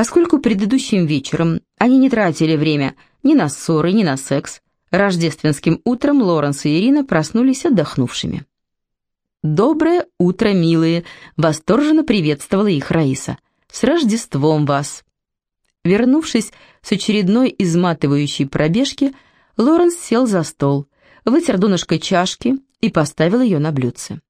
Поскольку предыдущим вечером они не тратили время ни на ссоры, ни на секс, рождественским утром Лоренс и Ирина проснулись отдохнувшими. «Доброе утро, милые!» — восторженно приветствовала их Раиса. «С Рождеством вас!» Вернувшись с очередной изматывающей пробежки, Лоренс сел за стол, вытер донышко чашки и поставил ее на блюдце.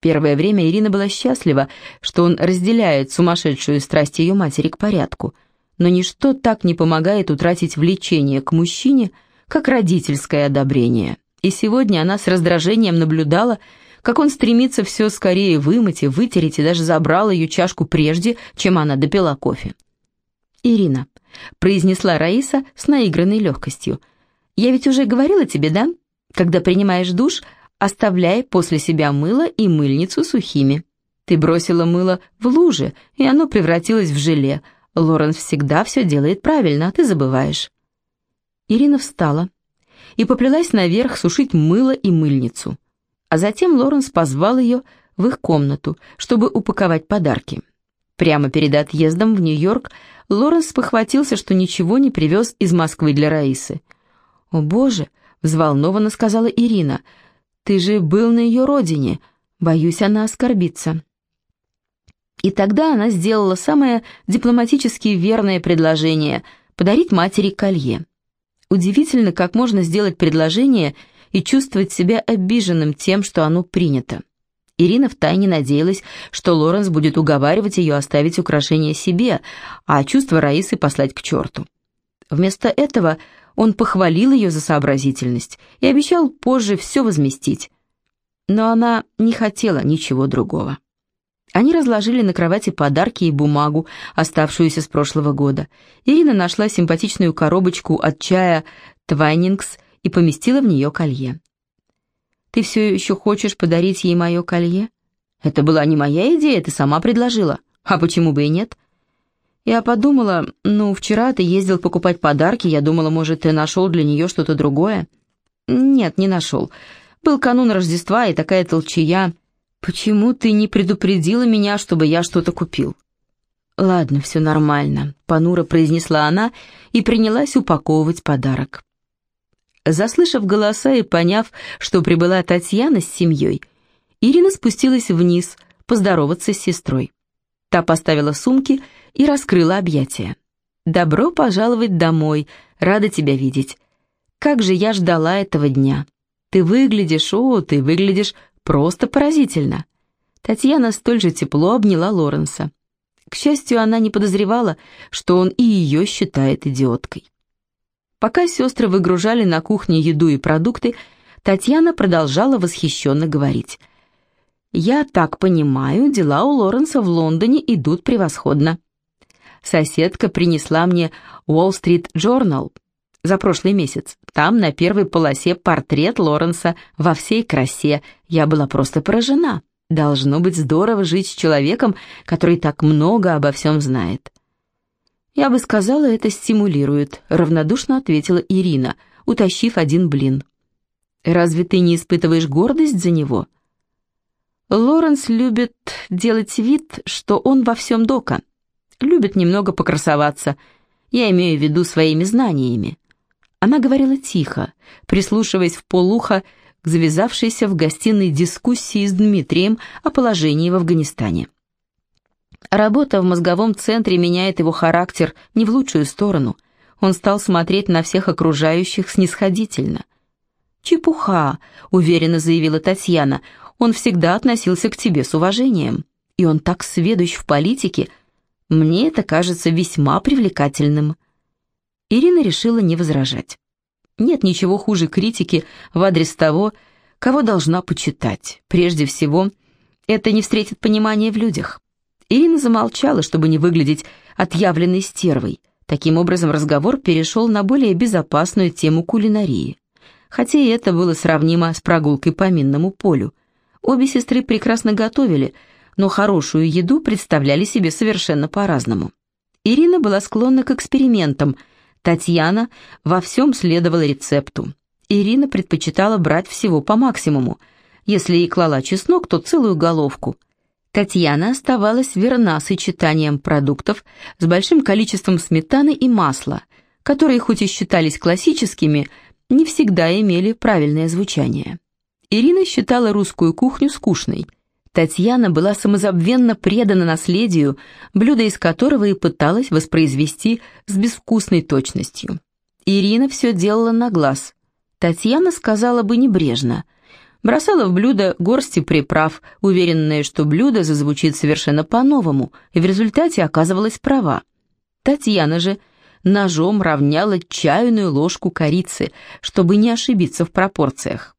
Первое время Ирина была счастлива, что он разделяет сумасшедшую страсть ее матери к порядку, но ничто так не помогает утратить влечение к мужчине, как родительское одобрение. И сегодня она с раздражением наблюдала, как он стремится все скорее вымыть и вытереть, и даже забрал ее чашку прежде, чем она допила кофе. «Ирина», — произнесла Раиса с наигранной легкостью, — «я ведь уже говорила тебе, да? Когда принимаешь душ, оставляй после себя мыло и мыльницу сухими. Ты бросила мыло в луже, и оно превратилось в желе. Лорен всегда все делает правильно, а ты забываешь». Ирина встала и поплелась наверх сушить мыло и мыльницу. А затем Лоренс позвал ее в их комнату, чтобы упаковать подарки. Прямо перед отъездом в Нью-Йорк Лоренс похватился, что ничего не привез из Москвы для Раисы. «О, Боже!» — взволнованно сказала Ирина — ты же был на ее родине. Боюсь, она оскорбится». И тогда она сделала самое дипломатически верное предложение – подарить матери колье. Удивительно, как можно сделать предложение и чувствовать себя обиженным тем, что оно принято. Ирина втайне надеялась, что Лоренс будет уговаривать ее оставить украшение себе, а чувство Раисы послать к черту. Вместо этого он похвалил ее за сообразительность и обещал позже все возместить. Но она не хотела ничего другого. Они разложили на кровати подарки и бумагу, оставшуюся с прошлого года. Ирина нашла симпатичную коробочку от чая «Твайнингс» и поместила в нее колье. «Ты все еще хочешь подарить ей мое колье?» «Это была не моя идея, ты сама предложила. А почему бы и нет?» Я подумала, ну, вчера ты ездил покупать подарки, я думала, может, ты нашел для нее что-то другое. Нет, не нашел. Был канун Рождества и такая толчая. Почему ты не предупредила меня, чтобы я что-то купил? Ладно, все нормально, понуро произнесла она и принялась упаковывать подарок. Заслышав голоса и поняв, что прибыла Татьяна с семьей, Ирина спустилась вниз поздороваться с сестрой. Та поставила сумки и раскрыла объятия. «Добро пожаловать домой, рада тебя видеть. Как же я ждала этого дня. Ты выглядишь, о, ты выглядишь просто поразительно». Татьяна столь же тепло обняла Лоренса. К счастью, она не подозревала, что он и ее считает идиоткой. Пока сестры выгружали на кухне еду и продукты, Татьяна продолжала восхищенно говорить. «Я так понимаю, дела у Лоренса в Лондоне идут превосходно соседка принесла мне Wall Street Journal за прошлый месяц. Там на первой полосе портрет Лоренса во всей красе. Я была просто поражена. Должно быть здорово жить с человеком, который так много обо всем знает. Я бы сказала, это стимулирует, равнодушно ответила Ирина, утащив один блин. Разве ты не испытываешь гордость за него? Лоренс любит делать вид, что он во всем дока любит немного покрасоваться. Я имею в виду своими знаниями». Она говорила тихо, прислушиваясь в полухо к завязавшейся в гостиной дискуссии с Дмитрием о положении в Афганистане. Работа в мозговом центре меняет его характер не в лучшую сторону. Он стал смотреть на всех окружающих снисходительно. «Чепуха», — уверенно заявила Татьяна, — «он всегда относился к тебе с уважением, и он так сведущ в политике, мне это кажется весьма привлекательным». Ирина решила не возражать. Нет ничего хуже критики в адрес того, кого должна почитать. Прежде всего, это не встретит понимания в людях. Ирина замолчала, чтобы не выглядеть отъявленной стервой. Таким образом, разговор перешел на более безопасную тему кулинарии. Хотя и это было сравнимо с прогулкой по минному полю. Обе сестры прекрасно готовили – но хорошую еду представляли себе совершенно по-разному. Ирина была склонна к экспериментам, Татьяна во всем следовала рецепту. Ирина предпочитала брать всего по максимуму. Если и клала чеснок, то целую головку. Татьяна оставалась верна сочетанием продуктов с большим количеством сметаны и масла, которые хоть и считались классическими, не всегда имели правильное звучание. Ирина считала русскую кухню скучной. Татьяна была самозабвенно предана наследию, блюдо из которого и пыталась воспроизвести с безвкусной точностью. Ирина все делала на глаз. Татьяна сказала бы небрежно – бросала в блюдо горсти приправ, уверенная, что блюдо зазвучит совершенно по-новому, и в результате оказывалась права. Татьяна же ножом равняла чайную ложку корицы, чтобы не ошибиться в пропорциях.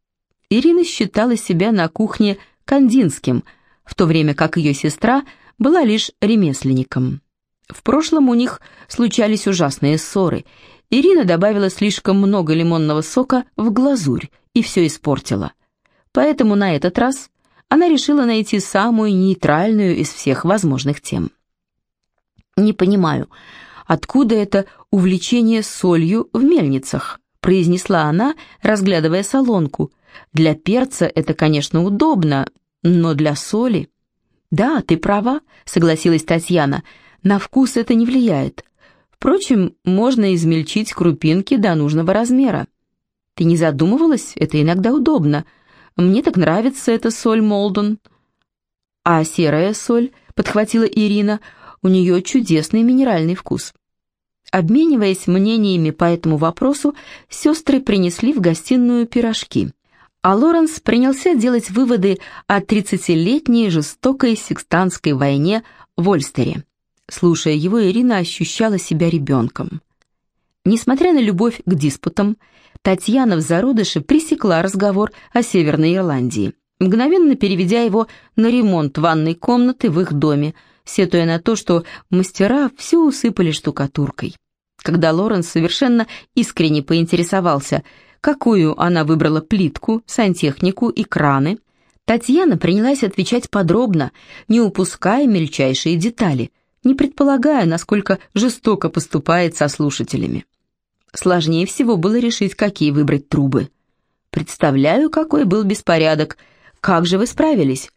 Ирина считала себя на кухне кандинским, в то время как ее сестра была лишь ремесленником. В прошлом у них случались ужасные ссоры. Ирина добавила слишком много лимонного сока в глазурь и все испортила. Поэтому на этот раз она решила найти самую нейтральную из всех возможных тем. «Не понимаю, откуда это увлечение солью в мельницах?» Произнесла она, разглядывая солонку. «Для перца это, конечно, удобно, но для соли...» «Да, ты права», — согласилась Татьяна, — «на вкус это не влияет. Впрочем, можно измельчить крупинки до нужного размера. Ты не задумывалась? Это иногда удобно. Мне так нравится эта соль Молдон». «А серая соль?» — подхватила Ирина. «У нее чудесный минеральный вкус». Обмениваясь мнениями по этому вопросу, сестры принесли в гостиную пирожки. А Лоренс принялся делать выводы о 30-летней жестокой секстанской войне в Ольстере. Слушая его, Ирина ощущала себя ребенком. Несмотря на любовь к диспутам, Татьяна в зародыше пресекла разговор о Северной Ирландии, мгновенно переведя его на ремонт ванной комнаты в их доме, сетуя на то, что мастера все усыпали штукатуркой. Когда Лоренс совершенно искренне поинтересовался, какую она выбрала плитку, сантехнику и краны, Татьяна принялась отвечать подробно, не упуская мельчайшие детали, не предполагая, насколько жестоко поступает со слушателями. Сложнее всего было решить, какие выбрать трубы. Представляю, какой был беспорядок. Как же вы справились?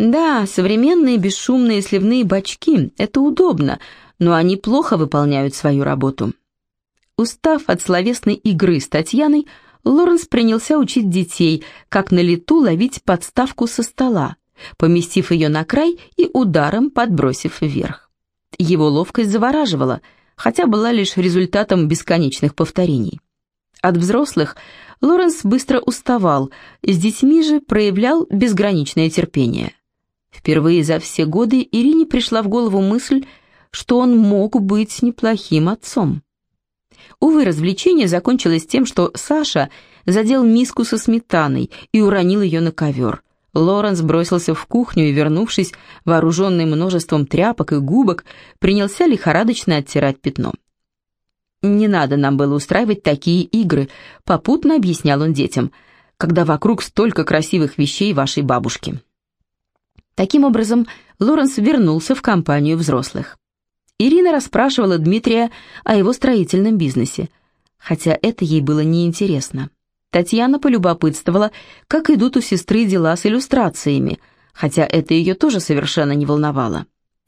Да, современные бесшумные сливные бачки – это удобно, но они плохо выполняют свою работу. Устав от словесной игры с Татьяной, Лоренс принялся учить детей, как на лету ловить подставку со стола, поместив ее на край и ударом подбросив вверх. Его ловкость завораживала – хотя была лишь результатом бесконечных повторений. От взрослых Лоренс быстро уставал, с детьми же проявлял безграничное терпение. Впервые за все годы Ирине пришла в голову мысль, что он мог быть неплохим отцом. Увы, развлечение закончилось тем, что Саша задел миску со сметаной и уронил ее на ковер. Лоренс бросился в кухню и, вернувшись, вооруженный множеством тряпок и губок, принялся лихорадочно оттирать пятно. «Не надо нам было устраивать такие игры», — попутно объяснял он детям, «когда вокруг столько красивых вещей вашей бабушки». Таким образом, Лоренс вернулся в компанию взрослых. Ирина расспрашивала Дмитрия о его строительном бизнесе, хотя это ей было неинтересно. Татьяна полюбопытствовала, как идут у сестры дела с иллюстрациями, хотя это ее тоже совершенно не волновало.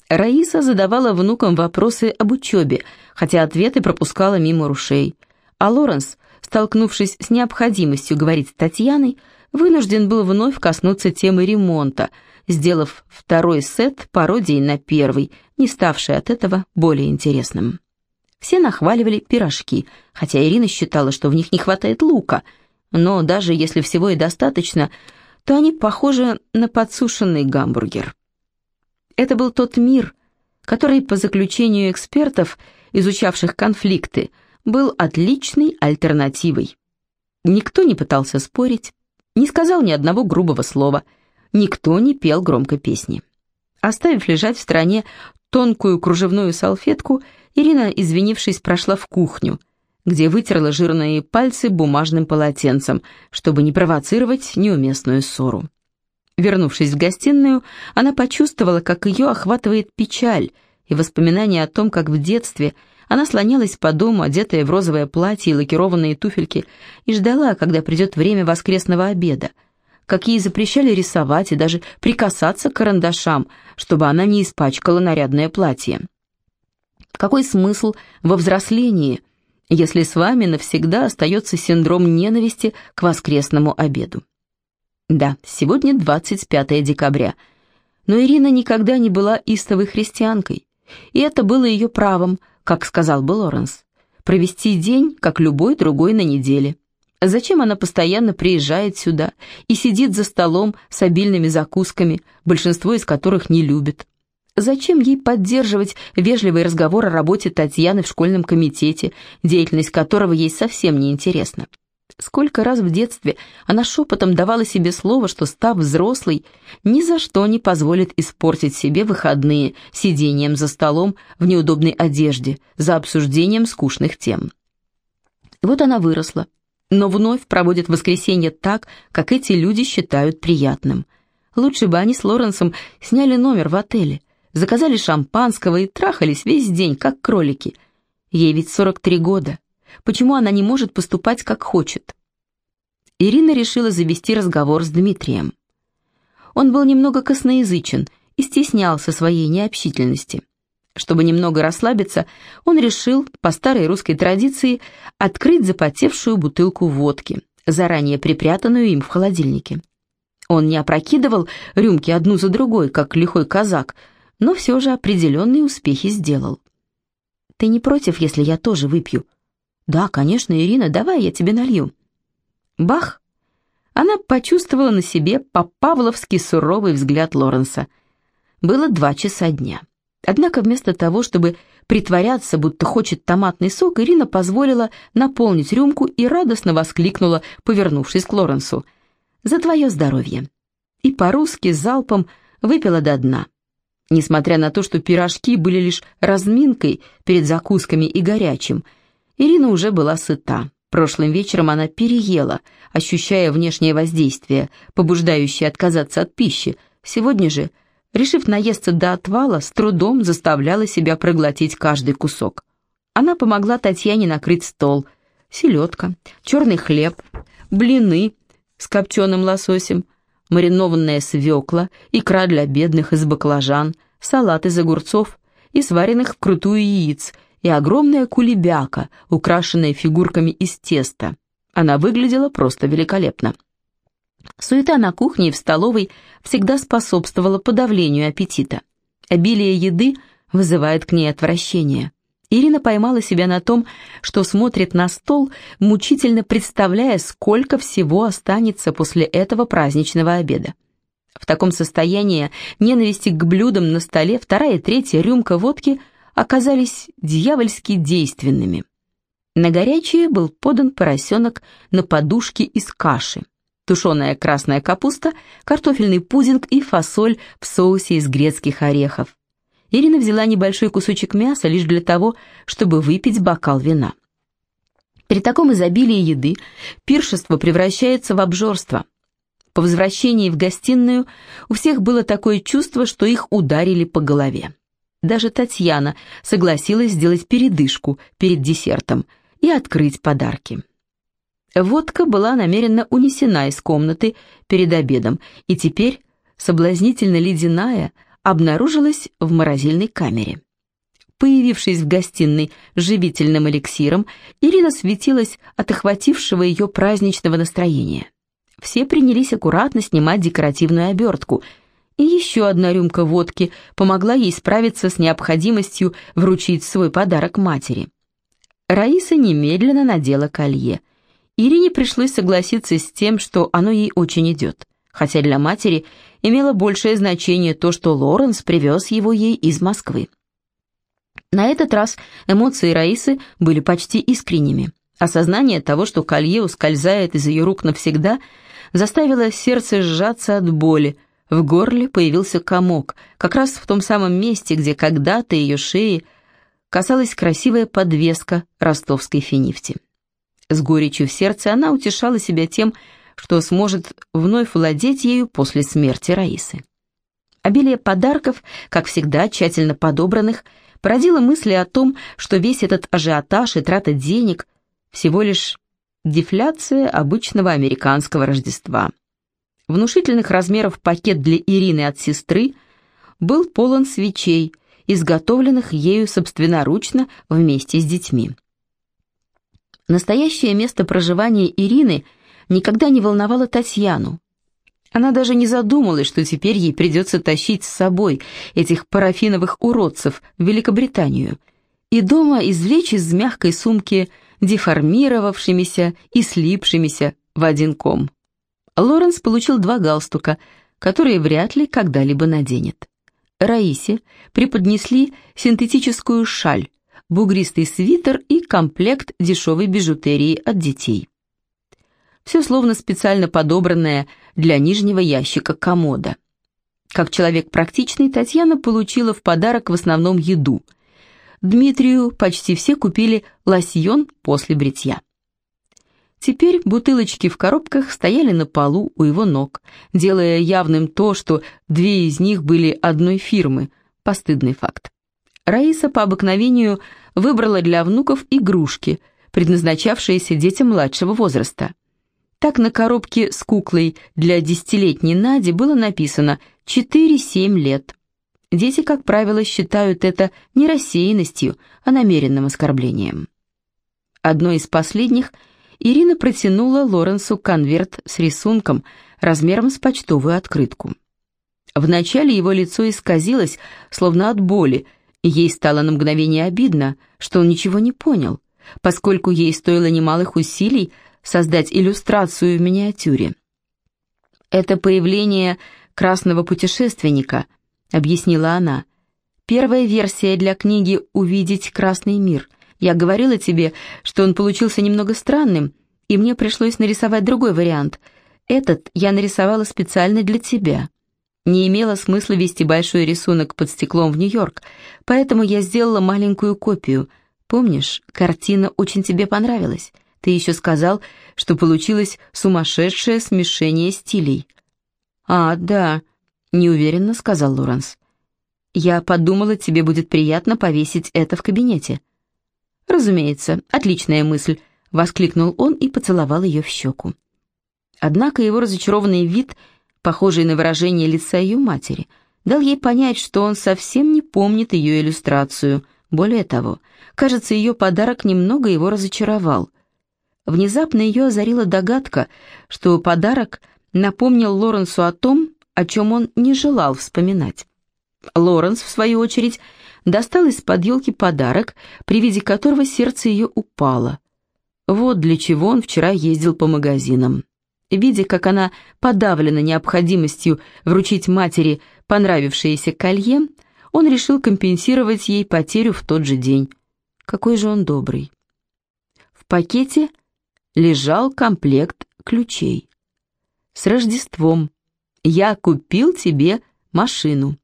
Раиса задавала внукам вопросы об учебе, хотя ответы пропускала мимо ушей. А Лоренс, столкнувшись с необходимостью говорить с Татьяной, вынужден был вновь коснуться темы ремонта, сделав второй сет пародией на первый, не ставший от этого более интересным. Все нахваливали пирожки, хотя Ирина считала, что в них не хватает лука – но даже если всего и достаточно, то они похожи на подсушенный гамбургер. Это был тот мир, который, по заключению экспертов, изучавших конфликты, был отличной альтернативой. Никто не пытался спорить, не сказал ни одного грубого слова, никто не пел громко песни. Оставив лежать в стороне тонкую кружевную салфетку, Ирина, извинившись, прошла в кухню – где вытерла жирные пальцы бумажным полотенцем, чтобы не провоцировать неуместную ссору. Вернувшись в гостиную, она почувствовала, как ее охватывает печаль и воспоминания о том, как в детстве она слонялась по дому, одетая в розовое платье и лакированные туфельки, и ждала, когда придет время воскресного обеда. как ей запрещали рисовать и даже прикасаться к карандашам, чтобы она не испачкала нарядное платье. Какой смысл во взрослении, если с вами навсегда остается синдром ненависти к воскресному обеду? Да, сегодня 25 декабря, но Ирина никогда не была истовой христианкой, и это было ее правом, как сказал бы Лоренс, провести день, как любой другой на неделе. Зачем она постоянно приезжает сюда и сидит за столом с обильными закусками, большинство из которых не любит? Зачем ей поддерживать вежливый разговор о работе Татьяны в школьном комитете, деятельность которого ей совсем не интересна? Сколько раз в детстве она шепотом давала себе слово, что, став взрослой, ни за что не позволит испортить себе выходные сидением за столом в неудобной одежде, за обсуждением скучных тем. Вот она выросла, но вновь проводит воскресенье так, как эти люди считают приятным. Лучше бы они с Лоренсом сняли номер в отеле – заказали шампанского и трахались весь день, как кролики. Ей ведь 43 года. Почему она не может поступать, как хочет? Ирина решила завести разговор с Дмитрием. Он был немного косноязычен и стеснялся своей необщительности. Чтобы немного расслабиться, он решил, по старой русской традиции, открыть запотевшую бутылку водки, заранее припрятанную им в холодильнике. Он не опрокидывал рюмки одну за другой, как лихой казак, но все же определенные успехи сделал. «Ты не против, если я тоже выпью?» «Да, конечно, Ирина, давай я тебе налью». Бах! Она почувствовала на себе по-павловски суровый взгляд Лоренса. Было два часа дня. Однако вместо того, чтобы притворяться, будто хочет томатный сок, Ирина позволила наполнить рюмку и радостно воскликнула, повернувшись к Лоренсу. «За твое здоровье!» И по-русски залпом выпила до дна. Несмотря на то, что пирожки были лишь разминкой перед закусками и горячим, Ирина уже была сыта. Прошлым вечером она переела, ощущая внешнее воздействие, побуждающее отказаться от пищи. Сегодня же, решив наесться до отвала, с трудом заставляла себя проглотить каждый кусок. Она помогла Татьяне накрыть стол. Селедка, черный хлеб, блины с копченым лососем, маринованная свекла, икра для бедных из баклажан, салат из огурцов и сваренных вкрутую яиц, и огромная кулебяка, украшенная фигурками из теста. Она выглядела просто великолепно. Суета на кухне и в столовой всегда способствовала подавлению аппетита. Обилие еды вызывает к ней отвращение. Ирина поймала себя на том, что смотрит на стол, мучительно представляя, сколько всего останется после этого праздничного обеда. В таком состоянии ненависти к блюдам на столе вторая и третья рюмка водки оказались дьявольски действенными. На горячее был подан поросенок на подушке из каши, тушеная красная капуста, картофельный пудинг и фасоль в соусе из грецких орехов. Ирина взяла небольшой кусочек мяса лишь для того, чтобы выпить бокал вина. При таком изобилии еды пиршество превращается в обжорство. По возвращении в гостиную у всех было такое чувство, что их ударили по голове. Даже Татьяна согласилась сделать передышку перед десертом и открыть подарки. Водка была намеренно унесена из комнаты перед обедом, и теперь, соблазнительно ледяная, обнаружилась в морозильной камере. Появившись в гостиной живительным эликсиром, Ирина светилась от охватившего ее праздничного настроения. Все принялись аккуратно снимать декоративную обертку, и еще одна рюмка водки помогла ей справиться с необходимостью вручить свой подарок матери. Раиса немедленно надела колье. Ирине пришлось согласиться с тем, что оно ей очень идет хотя для матери имело большее значение то, что Лоренс привез его ей из Москвы. На этот раз эмоции Раисы были почти искренними. Осознание того, что колье ускользает из ее рук навсегда, заставило сердце сжаться от боли. В горле появился комок, как раз в том самом месте, где когда-то ее шеи касалась красивая подвеска ростовской финифти. С горечью в сердце она утешала себя тем, что сможет вновь владеть ею после смерти Раисы. Обилие подарков, как всегда тщательно подобранных, породило мысли о том, что весь этот ажиотаж и трата денег всего лишь дефляция обычного американского Рождества. Внушительных размеров пакет для Ирины от сестры был полон свечей, изготовленных ею собственноручно вместе с детьми. Настоящее место проживания Ирины никогда не волновало Татьяну. Она даже не задумалась, что теперь ей придется тащить с собой этих парафиновых уродцев в Великобританию и дома извлечь из мягкой сумки деформировавшимися и слипшимися в один ком. Лоренс получил два галстука, которые вряд ли когда-либо наденет. Раисе преподнесли синтетическую шаль, бугристый свитер и комплект дешевой бижутерии от детей. Все словно специально подобранное для нижнего ящика комода. Как человек практичный, Татьяна получила в подарок в основном еду. Дмитрию почти все купили лосьон после бритья. Теперь бутылочки в коробках стояли на полу у его ног, делая явным то, что две из них были одной фирмы, постыдный факт. Раиса по обыкновению выбрала для внуков игрушки, предназначавшиеся детям младшего возраста. Так на коробке с куклой для десятилетней Нади было написано «4-7 лет». Дети, как правило, считают это не рассеянностью, а намеренным оскорблением. Одно из последних – Ирина протянула Лоренсу конверт с рисунком размером с почтовую открытку. Вначале его лицо исказилось, словно от боли, и ей стало на мгновение обидно, что он ничего не понял, поскольку ей стоило немалых усилий создать иллюстрацию в миниатюре. «Это появление красного путешественника», — объяснила она. «Первая версия для книги «Увидеть красный мир», я говорила тебе, что он получился немного странным, и мне пришлось нарисовать другой вариант. Этот я нарисовала специально для тебя. Не имело смысла вести большой рисунок под стеклом в Нью-Йорк, поэтому я сделала маленькую копию. Помнишь, картина очень тебе понравилась. Ты еще сказал, что получилось сумасшедшее смешение стилей. «А, да», — неуверенно сказал Лоренс. «Я подумала, тебе будет приятно повесить это в кабинете». «Разумеется, отличная мысль», — воскликнул он и поцеловал ее в щеку. Однако его разочарованный вид, похожий на выражение лица ее матери, дал ей понять, что он совсем не помнит ее иллюстрацию. Более того, кажется, ее подарок немного его разочаровал. Внезапно ее озарила догадка, что подарок напомнил Лоренсу о том, о чем он не желал вспоминать. Лоренс, в свою очередь, достал из-под елки подарок, при виде которого сердце ее упало. Вот для чего он вчера ездил по магазинам. Видя, как она подавлена необходимостью вручить матери понравившееся колье, он решил компенсировать ей потерю в тот же день. Какой же он добрый. В пакете лежал комплект ключей. «С Рождеством! Я купил тебе машину!»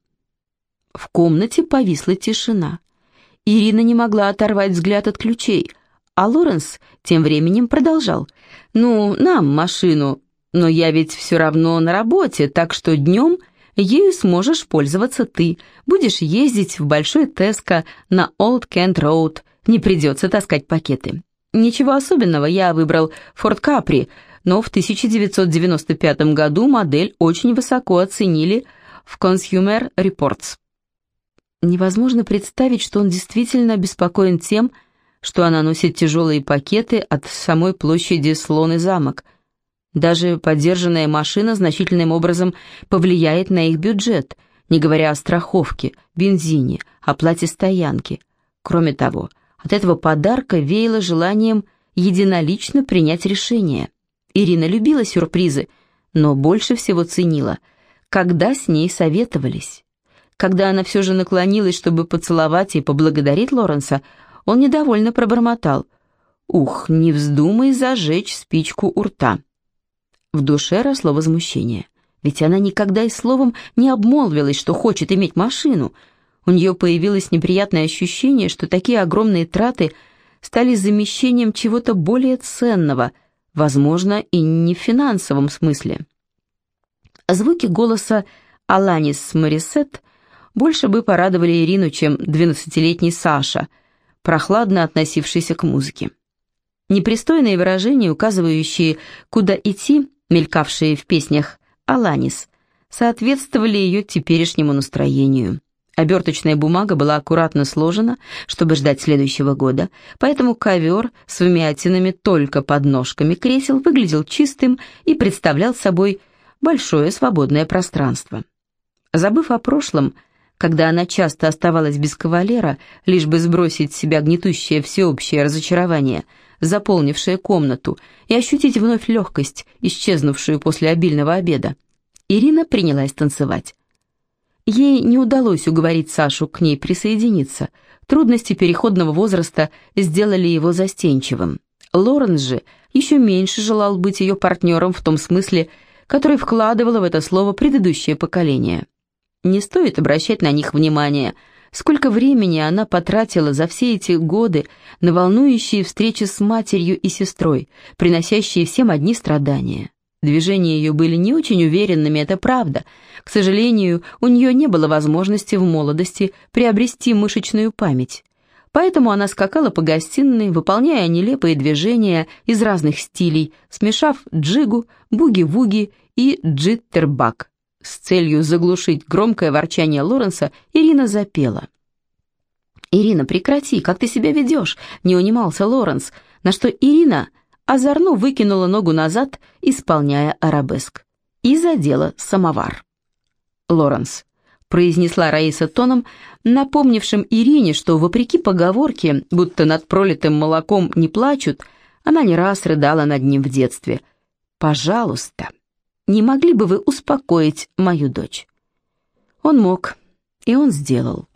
В комнате повисла тишина. Ирина не могла оторвать взгляд от ключей, а Лоренс тем временем продолжал. «Ну, нам машину, но я ведь все равно на работе, так что днем ею сможешь пользоваться ты. Будешь ездить в Большой Теско на Олд Кент Роуд, не придется таскать пакеты. Ничего особенного, я выбрал Форд Капри, но в 1995 году модель очень высоко оценили в Consumer Reports. Невозможно представить, что он действительно обеспокоен тем, что она носит тяжелые пакеты от самой площади Слон и замок. Даже подержанная машина значительным образом повлияет на их бюджет, не говоря о страховке, бензине, оплате стоянки. Кроме того, от этого подарка веяло желанием единолично принять решение. Ирина любила сюрпризы, но больше всего ценила, когда с ней советовались. Когда она все же наклонилась, чтобы поцеловать и поблагодарить Лоренса, он недовольно пробормотал. «Ух, не вздумай зажечь спичку у рта». В душе росло возмущение. Ведь она никогда и словом не обмолвилась, что хочет иметь машину. У нее появилось неприятное ощущение, что такие огромные траты стали замещением чего-то более ценного, возможно, и не в финансовом смысле. Звуки голоса Аланис Морисет больше бы порадовали Ирину, чем двенадцатилетний Саша, прохладно относившийся к музыке. Непристойные выражения, указывающие, куда идти, мелькавшие в песнях «Аланис» соответствовали ее теперешнему настроению. Оберточная бумага была аккуратно сложена, чтобы ждать следующего года, поэтому ковер с вмятинами только под ножками кресел выглядел чистым и представлял собой большое свободное пространство. Забыв о прошлом, когда она часто оставалась без кавалера, лишь бы сбросить с себя гнетущее всеобщее разочарование, заполнившее комнату, и ощутить вновь легкость, исчезнувшую после обильного обеда, Ирина принялась танцевать. Ей не удалось уговорить Сашу к ней присоединиться. Трудности переходного возраста сделали его застенчивым. Лоренс же еще меньше желал быть ее партнером в том смысле, который вкладывало в это слово предыдущее поколение. Не стоит обращать на них внимания. Сколько времени она потратила за все эти годы на волнующие встречи с матерью и сестрой, приносящие всем одни страдания. Движения ее были не очень уверенными, это правда. К сожалению, у нее не было возможности в молодости приобрести мышечную память. Поэтому она скакала по гостиной, выполняя нелепые движения из разных стилей, смешав джигу, буги-вуги и джиттербак. С целью заглушить громкое ворчание Лоренса Ирина запела. «Ирина, прекрати, как ты себя ведешь?» — не унимался Лоренс, на что Ирина озорно выкинула ногу назад, исполняя арабеск, и задела самовар. Лоренс произнесла Раиса тоном, напомнившим Ирине, что, вопреки поговорке, будто над пролитым молоком не плачут, она не раз рыдала над ним в детстве. «Пожалуйста, не могли бы вы успокоить мою дочь?» Он мог, и он сделал.